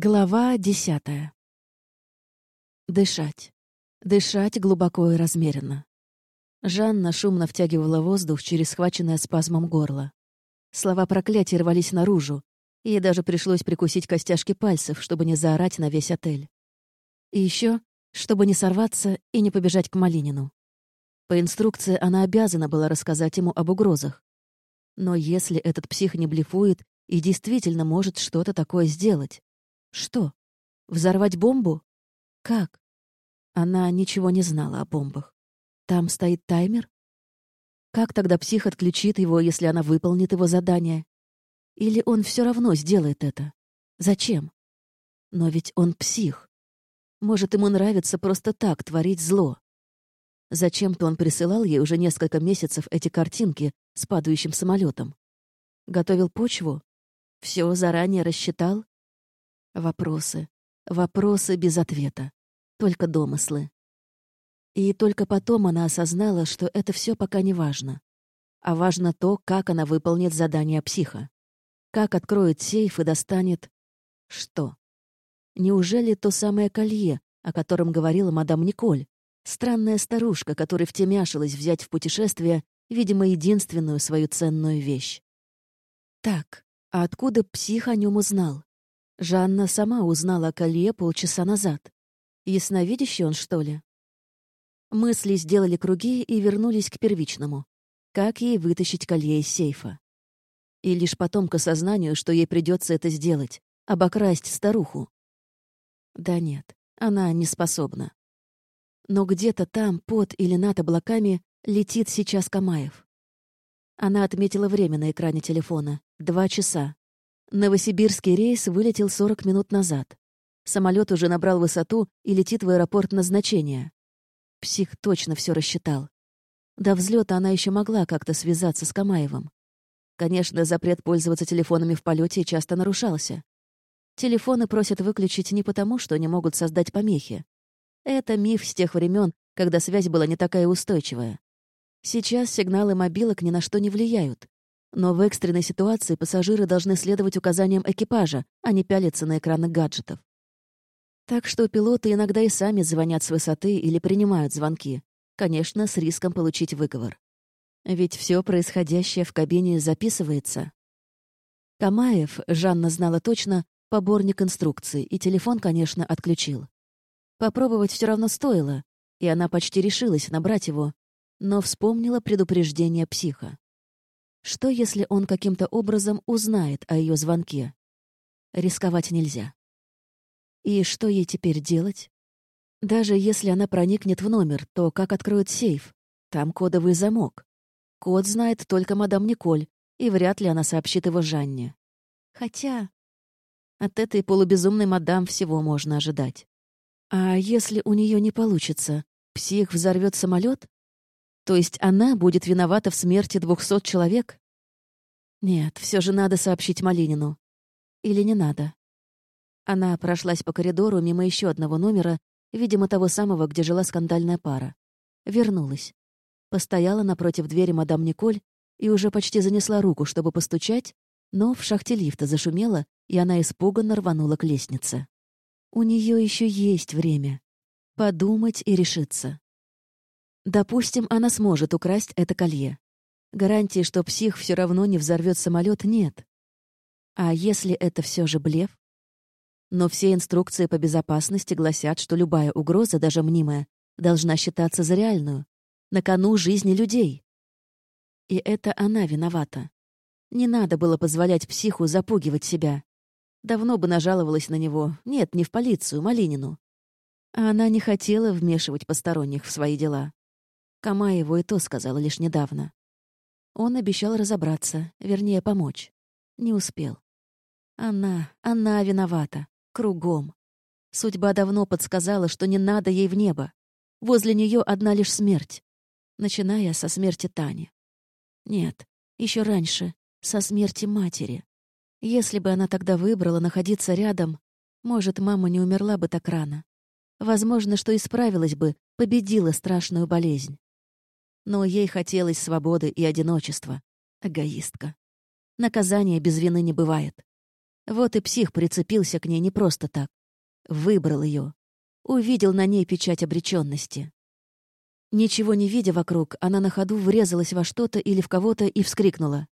Глава десятая. Дышать. Дышать глубоко и размеренно. Жанна шумно втягивала воздух через схваченное спазмом горло. Слова проклятия рвались наружу, ей даже пришлось прикусить костяшки пальцев, чтобы не заорать на весь отель. И еще, чтобы не сорваться и не побежать к Малинину. По инструкции она обязана была рассказать ему об угрозах. Но если этот псих не блефует и действительно может что-то такое сделать, что? Взорвать бомбу? Как? Она ничего не знала о бомбах. Там стоит таймер? Как тогда псих отключит его, если она выполнит его задание? Или он все равно сделает это? Зачем? Но ведь он псих. Может, ему нравится просто так творить зло. Зачем-то он присылал ей уже несколько месяцев эти картинки с падающим самолетом. Готовил почву? Все заранее рассчитал? Вопросы. Вопросы без ответа. Только домыслы. И только потом она осознала, что это все пока не важно. А важно то, как она выполнит задание психа. Как откроет сейф и достанет... Что? Неужели то самое колье, о котором говорила мадам Николь? Странная старушка, которая втемяшилась взять в путешествие, видимо, единственную свою ценную вещь. Так, а откуда псих о нем узнал? Жанна сама узнала о колье полчаса назад. Ясновидящий он, что ли? Мысли сделали круги и вернулись к первичному. Как ей вытащить колье из сейфа? И лишь потом к осознанию, что ей придется это сделать — обокрасть старуху. Да нет, она не способна. Но где-то там, под или над облаками, летит сейчас Камаев. Она отметила время на экране телефона — два часа. Новосибирский рейс вылетел 40 минут назад. Самолет уже набрал высоту и летит в аэропорт назначения. Псих точно все рассчитал. До взлета она еще могла как-то связаться с Камаевым. Конечно, запрет пользоваться телефонами в полете часто нарушался. Телефоны просят выключить не потому, что они могут создать помехи. Это миф с тех времен, когда связь была не такая устойчивая. Сейчас сигналы мобилок ни на что не влияют. Но в экстренной ситуации пассажиры должны следовать указаниям экипажа, а не пялиться на экраны гаджетов. Так что пилоты иногда и сами звонят с высоты или принимают звонки. Конечно, с риском получить выговор. Ведь все происходящее в кабине записывается. Камаев, Жанна знала точно, поборник инструкций, и телефон, конечно, отключил. Попробовать все равно стоило, и она почти решилась набрать его, но вспомнила предупреждение психа. Что, если он каким-то образом узнает о ее звонке? Рисковать нельзя. И что ей теперь делать? Даже если она проникнет в номер, то как откроет сейф? Там кодовый замок. Код знает только мадам Николь, и вряд ли она сообщит его Жанне. Хотя от этой полубезумной мадам всего можно ожидать. А если у нее не получится, псих взорвет самолет? То есть она будет виновата в смерти двухсот человек? Нет, все же надо сообщить Малинину. Или не надо? Она прошлась по коридору мимо еще одного номера, видимо, того самого, где жила скандальная пара. Вернулась. Постояла напротив двери мадам Николь и уже почти занесла руку, чтобы постучать, но в шахте лифта зашумело, и она испуганно рванула к лестнице. У нее еще есть время. Подумать и решиться. Допустим, она сможет украсть это колье. Гарантии, что псих все равно не взорвет самолет, нет. А если это все же блеф? Но все инструкции по безопасности гласят, что любая угроза, даже мнимая, должна считаться за реальную. На кону жизни людей. И это она виновата. Не надо было позволять психу запугивать себя. Давно бы нажаловалась на него. Нет, не в полицию, Малинину. А она не хотела вмешивать посторонних в свои дела. Камаеву и то сказала лишь недавно. Он обещал разобраться, вернее, помочь. Не успел. Она, она виновата. Кругом. Судьба давно подсказала, что не надо ей в небо. Возле нее одна лишь смерть. Начиная со смерти Тани. Нет, еще раньше, со смерти матери. Если бы она тогда выбрала находиться рядом, может, мама не умерла бы так рано. Возможно, что исправилась бы, победила страшную болезнь но ей хотелось свободы и одиночества. Эгоистка. Наказания без вины не бывает. Вот и псих прицепился к ней не просто так. Выбрал ее. Увидел на ней печать обреченности. Ничего не видя вокруг, она на ходу врезалась во что-то или в кого-то и вскрикнула.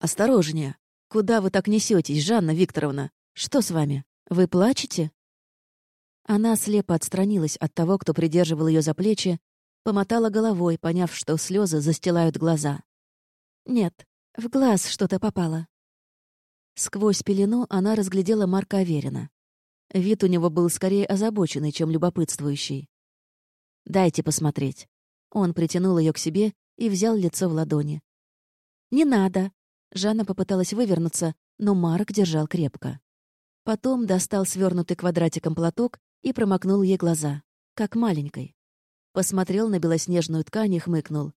«Осторожнее! Куда вы так несетесь, Жанна Викторовна? Что с вами? Вы плачете?» Она слепо отстранилась от того, кто придерживал ее за плечи, помотала головой, поняв, что слезы застилают глаза. «Нет, в глаз что-то попало». Сквозь пелену она разглядела Марка Аверина. Вид у него был скорее озабоченный, чем любопытствующий. «Дайте посмотреть». Он притянул ее к себе и взял лицо в ладони. «Не надо!» Жанна попыталась вывернуться, но Марк держал крепко. Потом достал свернутый квадратиком платок и промокнул ей глаза, как маленькой. Посмотрел на белоснежную ткань и хмыкнул.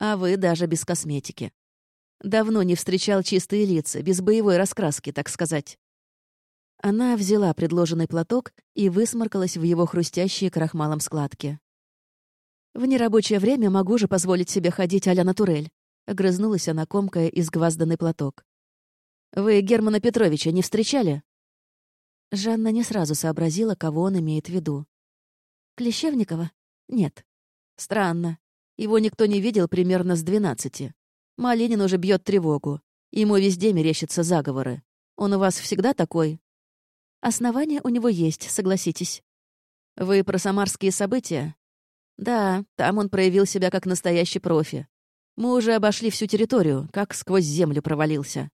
«А вы даже без косметики. Давно не встречал чистые лица, без боевой раскраски, так сказать». Она взяла предложенный платок и высморкалась в его хрустящие крахмалом складки. В нерабочее время могу же позволить себе ходить а-ля натурель. Огрызнулась она, комкая изгвазданный платок. «Вы Германа Петровича не встречали?» Жанна не сразу сообразила, кого он имеет в виду. «Клещевникова? Нет. Странно. Его никто не видел примерно с двенадцати. Малинин уже бьет тревогу. Ему везде мерещатся заговоры. Он у вас всегда такой?» «Основания у него есть, согласитесь». «Вы про самарские события?» Да, там он проявил себя как настоящий профи. Мы уже обошли всю территорию, как сквозь землю провалился.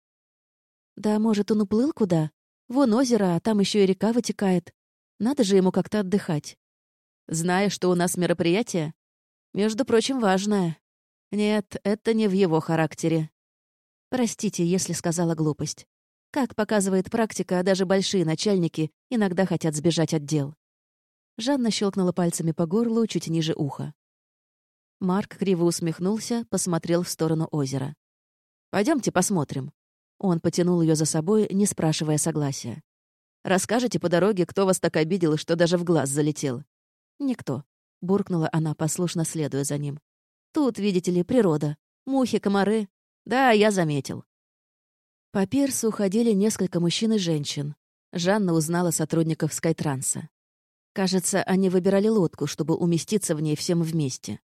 Да, может, он уплыл куда? Вон озеро, а там еще и река вытекает. Надо же ему как-то отдыхать. Зная, что у нас мероприятие? Между прочим, важное. Нет, это не в его характере. Простите, если сказала глупость. Как показывает практика, даже большие начальники иногда хотят сбежать от дел. Жанна щелкнула пальцами по горлу чуть ниже уха. Марк криво усмехнулся, посмотрел в сторону озера. Пойдемте посмотрим. Он потянул ее за собой, не спрашивая согласия. Расскажите по дороге, кто вас так обидел, что даже в глаз залетел. Никто. Буркнула она, послушно следуя за ним. Тут, видите ли, природа. Мухи, комары. Да, я заметил. По пирсу ходили несколько мужчин и женщин. Жанна узнала сотрудников Скайтранса. Кажется, они выбирали лодку, чтобы уместиться в ней всем вместе.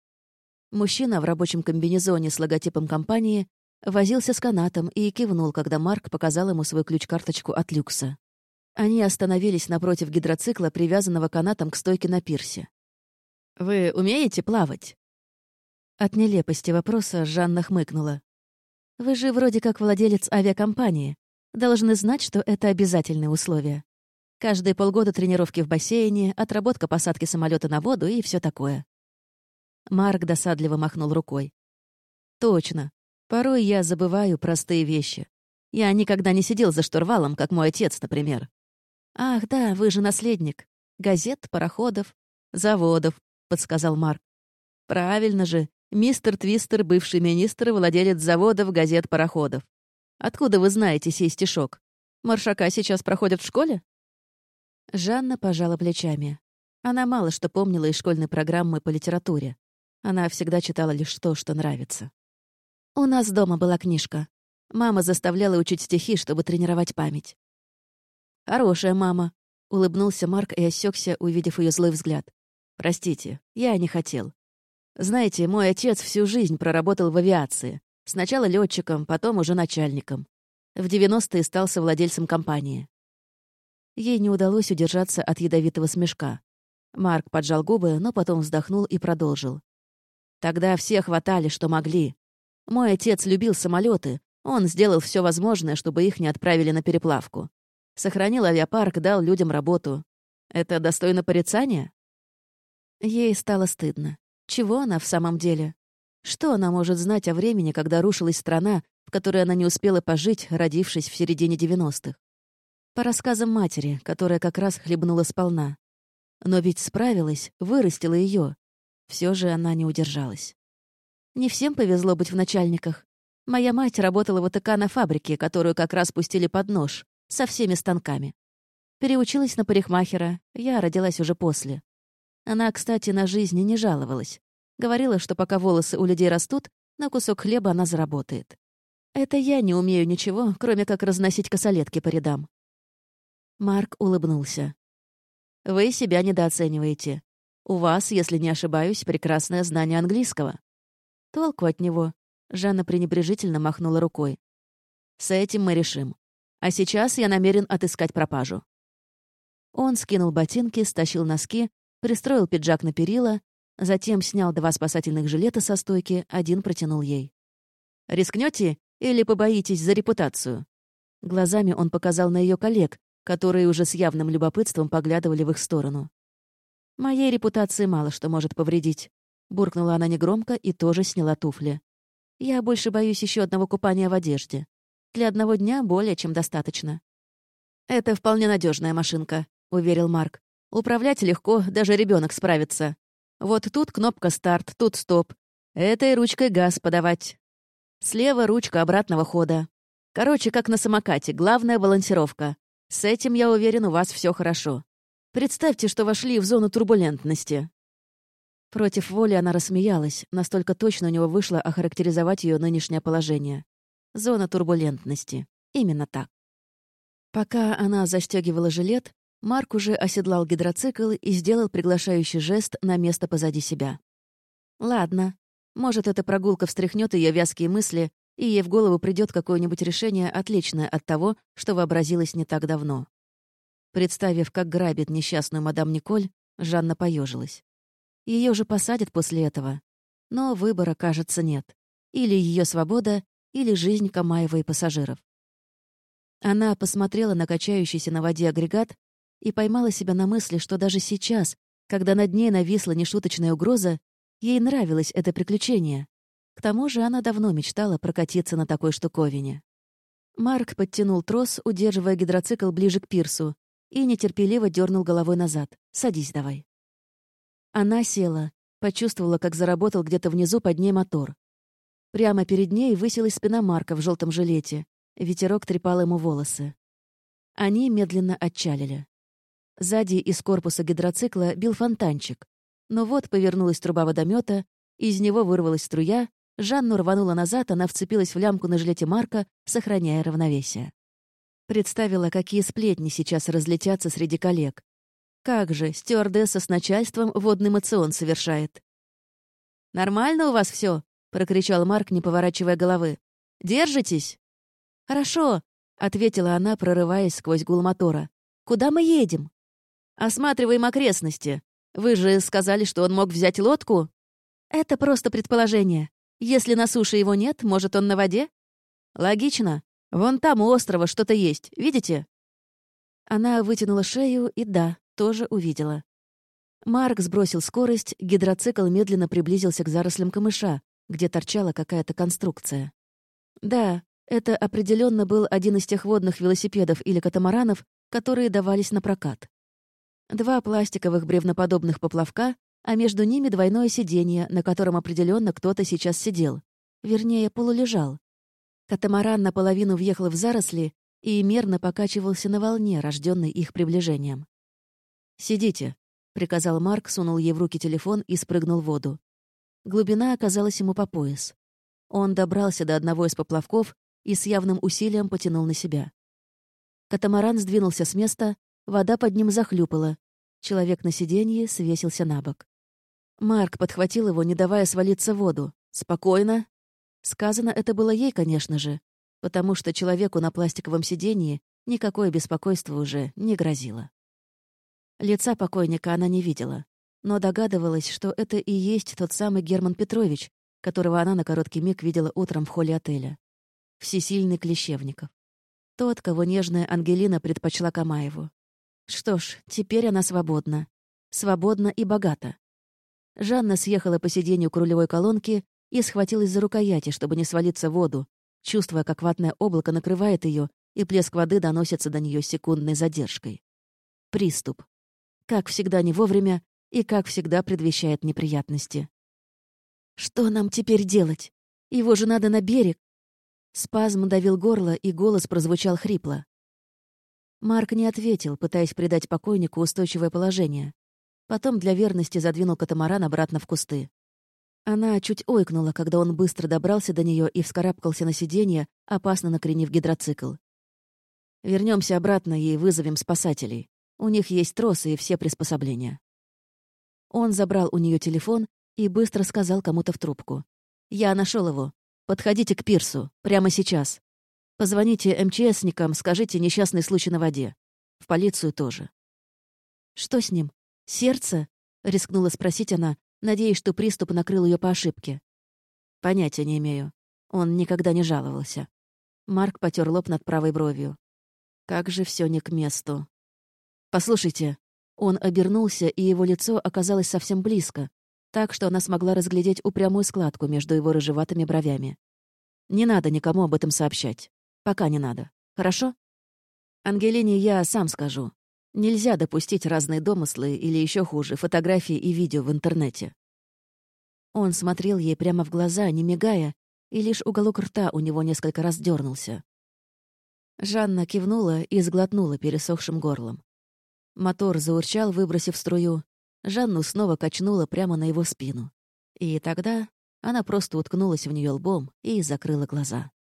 Мужчина в рабочем комбинезоне с логотипом компании возился с канатом и кивнул, когда Марк показал ему свою ключ-карточку от люкса. Они остановились напротив гидроцикла, привязанного канатом к стойке на пирсе. «Вы умеете плавать?» От нелепости вопроса Жанна хмыкнула. «Вы же вроде как владелец авиакомпании. Должны знать, что это обязательные условия. Каждые полгода тренировки в бассейне, отработка посадки самолета на воду и все такое. Марк досадливо махнул рукой. «Точно. Порой я забываю простые вещи. Я никогда не сидел за штурвалом, как мой отец, например. Ах, да, вы же наследник. Газет, пароходов, заводов», — подсказал Марк. «Правильно же. Мистер Твистер, бывший министр, владелец заводов, газет, пароходов. Откуда вы знаете сей стишок? Маршака сейчас проходят в школе?» Жанна пожала плечами. Она мало что помнила из школьной программы по литературе. Она всегда читала лишь то, что нравится. «У нас дома была книжка. Мама заставляла учить стихи, чтобы тренировать память». «Хорошая мама», — улыбнулся Марк и осекся, увидев ее злой взгляд. «Простите, я не хотел. Знаете, мой отец всю жизнь проработал в авиации. Сначала летчиком, потом уже начальником. В 90-е стал совладельцем компании. Ей не удалось удержаться от ядовитого смешка. Марк поджал губы, но потом вздохнул и продолжил. «Тогда все хватали, что могли. Мой отец любил самолеты. Он сделал все возможное, чтобы их не отправили на переплавку. Сохранил авиапарк, дал людям работу. Это достойно порицания?» Ей стало стыдно. Чего она в самом деле? Что она может знать о времени, когда рушилась страна, в которой она не успела пожить, родившись в середине девяностых? По рассказам матери, которая как раз хлебнула сполна. Но ведь справилась, вырастила ее. Все же она не удержалась. Не всем повезло быть в начальниках. Моя мать работала в АТК на фабрике, которую как раз пустили под нож, со всеми станками. Переучилась на парикмахера, я родилась уже после. Она, кстати, на жизни не жаловалась. Говорила, что пока волосы у людей растут, на кусок хлеба она заработает. Это я не умею ничего, кроме как разносить косолетки по рядам. Марк улыбнулся. «Вы себя недооцениваете. У вас, если не ошибаюсь, прекрасное знание английского». «Толку от него», — Жанна пренебрежительно махнула рукой. «С этим мы решим. А сейчас я намерен отыскать пропажу». Он скинул ботинки, стащил носки, пристроил пиджак на перила, затем снял два спасательных жилета со стойки, один протянул ей. «Рискнете или побоитесь за репутацию?» Глазами он показал на ее коллег, которые уже с явным любопытством поглядывали в их сторону. «Моей репутации мало что может повредить», — буркнула она негромко и тоже сняла туфли. «Я больше боюсь еще одного купания в одежде. Для одного дня более чем достаточно». «Это вполне надежная машинка», — уверил Марк. «Управлять легко, даже ребенок справится. Вот тут кнопка «Старт», тут «Стоп». Этой ручкой газ подавать. Слева ручка обратного хода. Короче, как на самокате, главная балансировка. С этим, я уверен, у вас все хорошо. Представьте, что вошли в зону турбулентности». Против воли она рассмеялась, настолько точно у него вышло охарактеризовать ее нынешнее положение. Зона турбулентности. Именно так. Пока она застегивала жилет, Марк уже оседлал гидроцикл и сделал приглашающий жест на место позади себя. «Ладно. Может, эта прогулка встряхнет ее вязкие мысли, и ей в голову придет какое-нибудь решение, отличное от того, что вообразилось не так давно». Представив, как грабит несчастную мадам Николь, Жанна поежилась. Ее же посадят после этого. Но выбора, кажется, нет. Или ее свобода, или жизнь Камаева и пассажиров. Она посмотрела на качающийся на воде агрегат и поймала себя на мысли, что даже сейчас, когда над ней нависла нешуточная угроза, ей нравилось это приключение. К тому же она давно мечтала прокатиться на такой штуковине. Марк подтянул трос, удерживая гидроцикл ближе к пирсу, и нетерпеливо дернул головой назад. «Садись давай». Она села, почувствовала, как заработал где-то внизу под ней мотор. Прямо перед ней высилась спина Марка в желтом жилете. Ветерок трепал ему волосы. Они медленно отчалили. Сзади из корпуса гидроцикла бил фонтанчик. Но вот повернулась труба водомета, из него вырвалась струя, Жанну рванула назад, она вцепилась в лямку на жилете Марка, сохраняя равновесие. Представила, какие сплетни сейчас разлетятся среди коллег. Как же, стюардесса с начальством водный мацион совершает. «Нормально у вас все? Прокричал Марк, не поворачивая головы. «Держитесь?» «Хорошо», — ответила она, прорываясь сквозь гул мотора. «Куда мы едем?» Осматриваем окрестности. Вы же сказали, что он мог взять лодку?» «Это просто предположение. Если на суше его нет, может, он на воде?» «Логично. Вон там у острова что-то есть. Видите?» Она вытянула шею и, да, тоже увидела. Марк сбросил скорость, гидроцикл медленно приблизился к зарослям камыша, где торчала какая-то конструкция. Да, это определенно был один из тех водных велосипедов или катамаранов, которые давались на прокат. Два пластиковых бревноподобных поплавка, а между ними двойное сиденье, на котором определенно кто-то сейчас сидел. Вернее, полулежал. Катамаран наполовину въехал в заросли и мерно покачивался на волне, рожденной их приближением. «Сидите», — приказал Марк, сунул ей в руки телефон и спрыгнул в воду. Глубина оказалась ему по пояс. Он добрался до одного из поплавков и с явным усилием потянул на себя. Катамаран сдвинулся с места, Вода под ним захлюпала. Человек на сиденье свесился на бок. Марк подхватил его, не давая свалиться в воду. «Спокойно». Сказано это было ей, конечно же, потому что человеку на пластиковом сиденье никакое беспокойство уже не грозило. Лица покойника она не видела, но догадывалась, что это и есть тот самый Герман Петрович, которого она на короткий миг видела утром в холле отеля. Всесильный Клещевников. Тот, кого нежная Ангелина предпочла Камаеву. Что ж, теперь она свободна. Свободна и богата. Жанна съехала по сиденью к рулевой колонке и схватилась за рукояти, чтобы не свалиться в воду, чувствуя, как ватное облако накрывает ее, и плеск воды доносится до нее секундной задержкой. Приступ. Как всегда не вовремя и, как всегда, предвещает неприятности. «Что нам теперь делать? Его же надо на берег!» Спазм давил горло, и голос прозвучал хрипло. Марк не ответил, пытаясь придать покойнику устойчивое положение. Потом для верности задвинул катамаран обратно в кусты. Она чуть ойкнула, когда он быстро добрался до нее и вскарабкался на сиденье, опасно накренив гидроцикл. Вернемся обратно и вызовем спасателей. У них есть тросы и все приспособления». Он забрал у нее телефон и быстро сказал кому-то в трубку. «Я нашел его. Подходите к пирсу. Прямо сейчас. Позвоните МЧСникам, скажите несчастный случай на воде. В полицию тоже». «Что с ним? Сердце?» — рискнула спросить она, надеясь, что приступ накрыл ее по ошибке. «Понятия не имею. Он никогда не жаловался». Марк потер лоб над правой бровью. «Как же все не к месту». «Послушайте». Он обернулся, и его лицо оказалось совсем близко, так что она смогла разглядеть упрямую складку между его рыжеватыми бровями. «Не надо никому об этом сообщать. Пока не надо. Хорошо?» «Ангелине я сам скажу. Нельзя допустить разные домыслы или еще хуже, фотографии и видео в интернете». Он смотрел ей прямо в глаза, не мигая, и лишь уголок рта у него несколько раз дернулся. Жанна кивнула и сглотнула пересохшим горлом. Мотор заурчал, выбросив струю, Жанну снова качнула прямо на его спину. И тогда она просто уткнулась в нее лбом и закрыла глаза.